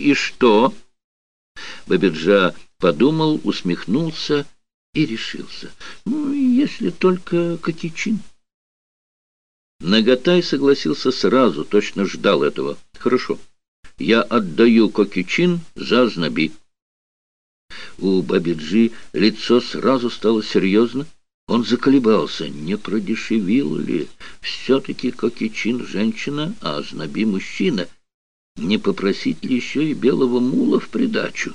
и что?» Бабиджа подумал, усмехнулся и решился. «Ну, если только Кокичин». Наготай согласился сразу, точно ждал этого. «Хорошо, я отдаю Кокичин за Знаби». У Бабиджи лицо сразу стало серьезно. Он заколебался, не продешевил ли. Все-таки Кокичин женщина, а Знаби мужчина. Не попросить ли еще и белого мула в придачу?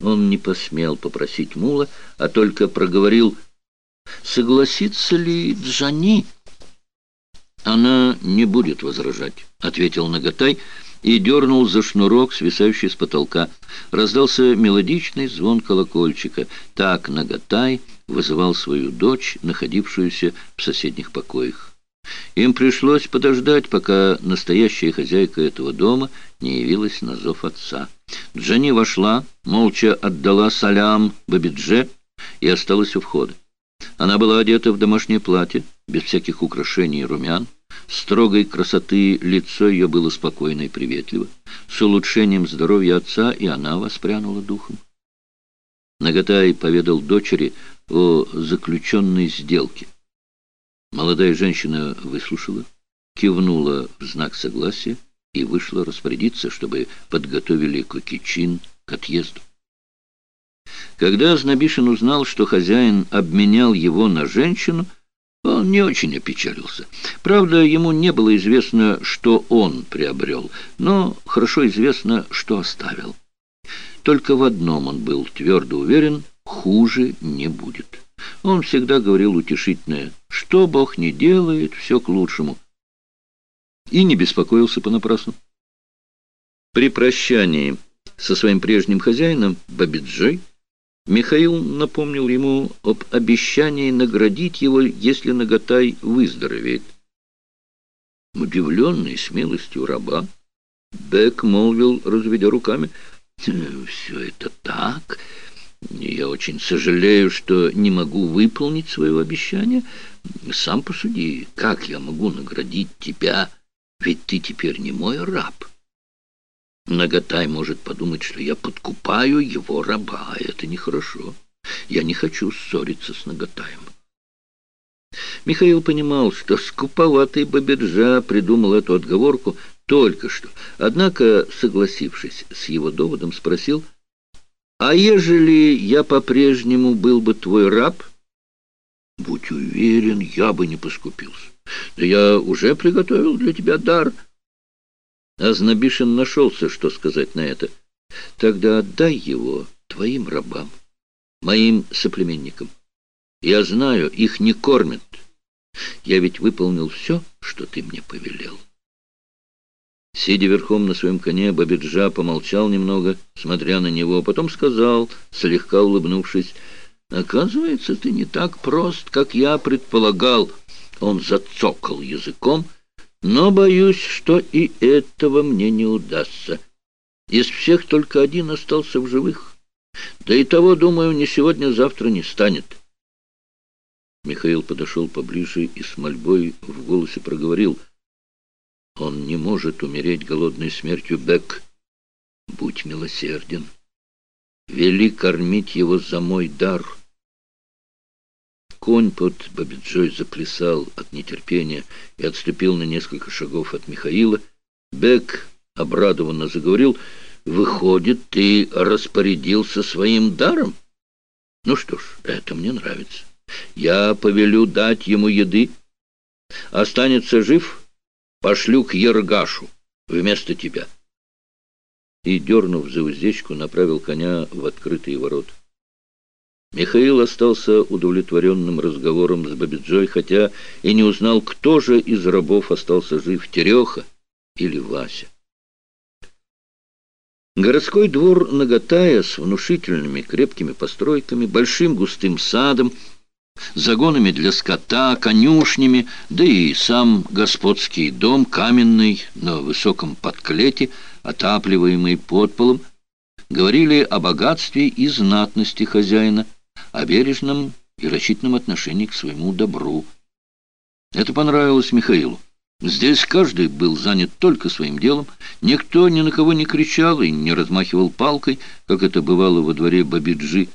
Он не посмел попросить мула, а только проговорил, согласится ли Джани «Она не будет возражать», — ответил Наготай и дернул за шнурок, свисающий с потолка. Раздался мелодичный звон колокольчика. Так Наготай вызывал свою дочь, находившуюся в соседних покоях. Им пришлось подождать, пока настоящая хозяйка этого дома не явилась на зов отца. Джани вошла, молча отдала салям Бабидже и осталась у входа. Она была одета в домашнее платье, без всяких украшений и румян. Строгой красоты лицо ее было спокойно и приветливо. С улучшением здоровья отца и она воспрянула духом. Наготай поведал дочери о заключенной сделке. Молодая женщина выслушала, кивнула в знак согласия и вышла распорядиться, чтобы подготовили Кокичин к отъезду. Когда Знобишин узнал, что хозяин обменял его на женщину, он не очень опечалился. Правда, ему не было известно, что он приобрел, но хорошо известно, что оставил. Только в одном он был твердо уверен, хуже не будет. Он всегда говорил утешительное, что Бог не делает, все к лучшему. И не беспокоился понапрасну. При прощании со своим прежним хозяином Бабиджой Михаил напомнил ему об обещании наградить его, если Наготай выздоровеет. Удивленный смелостью раба, Бек молвил, разведя руками, «Все это так. Я очень сожалею, что не могу выполнить свое обещание. Сам посуди, как я могу наградить тебя, ведь ты теперь не мой раб». Наготай может подумать, что я подкупаю его раба, а это нехорошо. Я не хочу ссориться с Наготаем. Михаил понимал, что скуповатый Бабиджа придумал эту отговорку только что. Однако, согласившись с его доводом, спросил, «А ежели я по-прежнему был бы твой раб?» «Будь уверен, я бы не поскупился. Да я уже приготовил для тебя дар». Азнабишин нашелся, что сказать на это. Тогда отдай его твоим рабам, моим соплеменникам. Я знаю, их не кормят. Я ведь выполнил все, что ты мне повелел. Сидя верхом на своем коне, Бабиджа помолчал немного, смотря на него, потом сказал, слегка улыбнувшись, «Оказывается, ты не так прост, как я предполагал». Он зацокал языком, но боюсь, что и этого мне не удастся. Из всех только один остался в живых. Да и того, думаю, не сегодня-завтра не станет. Михаил подошел поближе и с мольбой в голосе проговорил. Он не может умереть голодной смертью, Бек. Будь милосерден. Вели кормить его за мой дар. Конь под Бабиджой заплясал от нетерпения и отступил на несколько шагов от Михаила. Бек обрадованно заговорил, «Выходит, ты распорядился своим даром? Ну что ж, это мне нравится. Я повелю дать ему еды. Останется жив, пошлю к Ергашу вместо тебя». И, дернув за уздечку, направил коня в открытые ворота. Михаил остался удовлетворенным разговором с Бабиджой, хотя и не узнал, кто же из рабов остался жив, Тереха или Вася. Городской двор Нагатая с внушительными крепкими постройками, большим густым садом, загонами для скота, конюшнями, да и сам господский дом, каменный, на высоком подклете, отапливаемый подполом, говорили о богатстве и знатности хозяина, о бережном и рассчитанном отношении к своему добру. Это понравилось Михаилу. Здесь каждый был занят только своим делом, никто ни на кого не кричал и не размахивал палкой, как это бывало во дворе Бабиджи,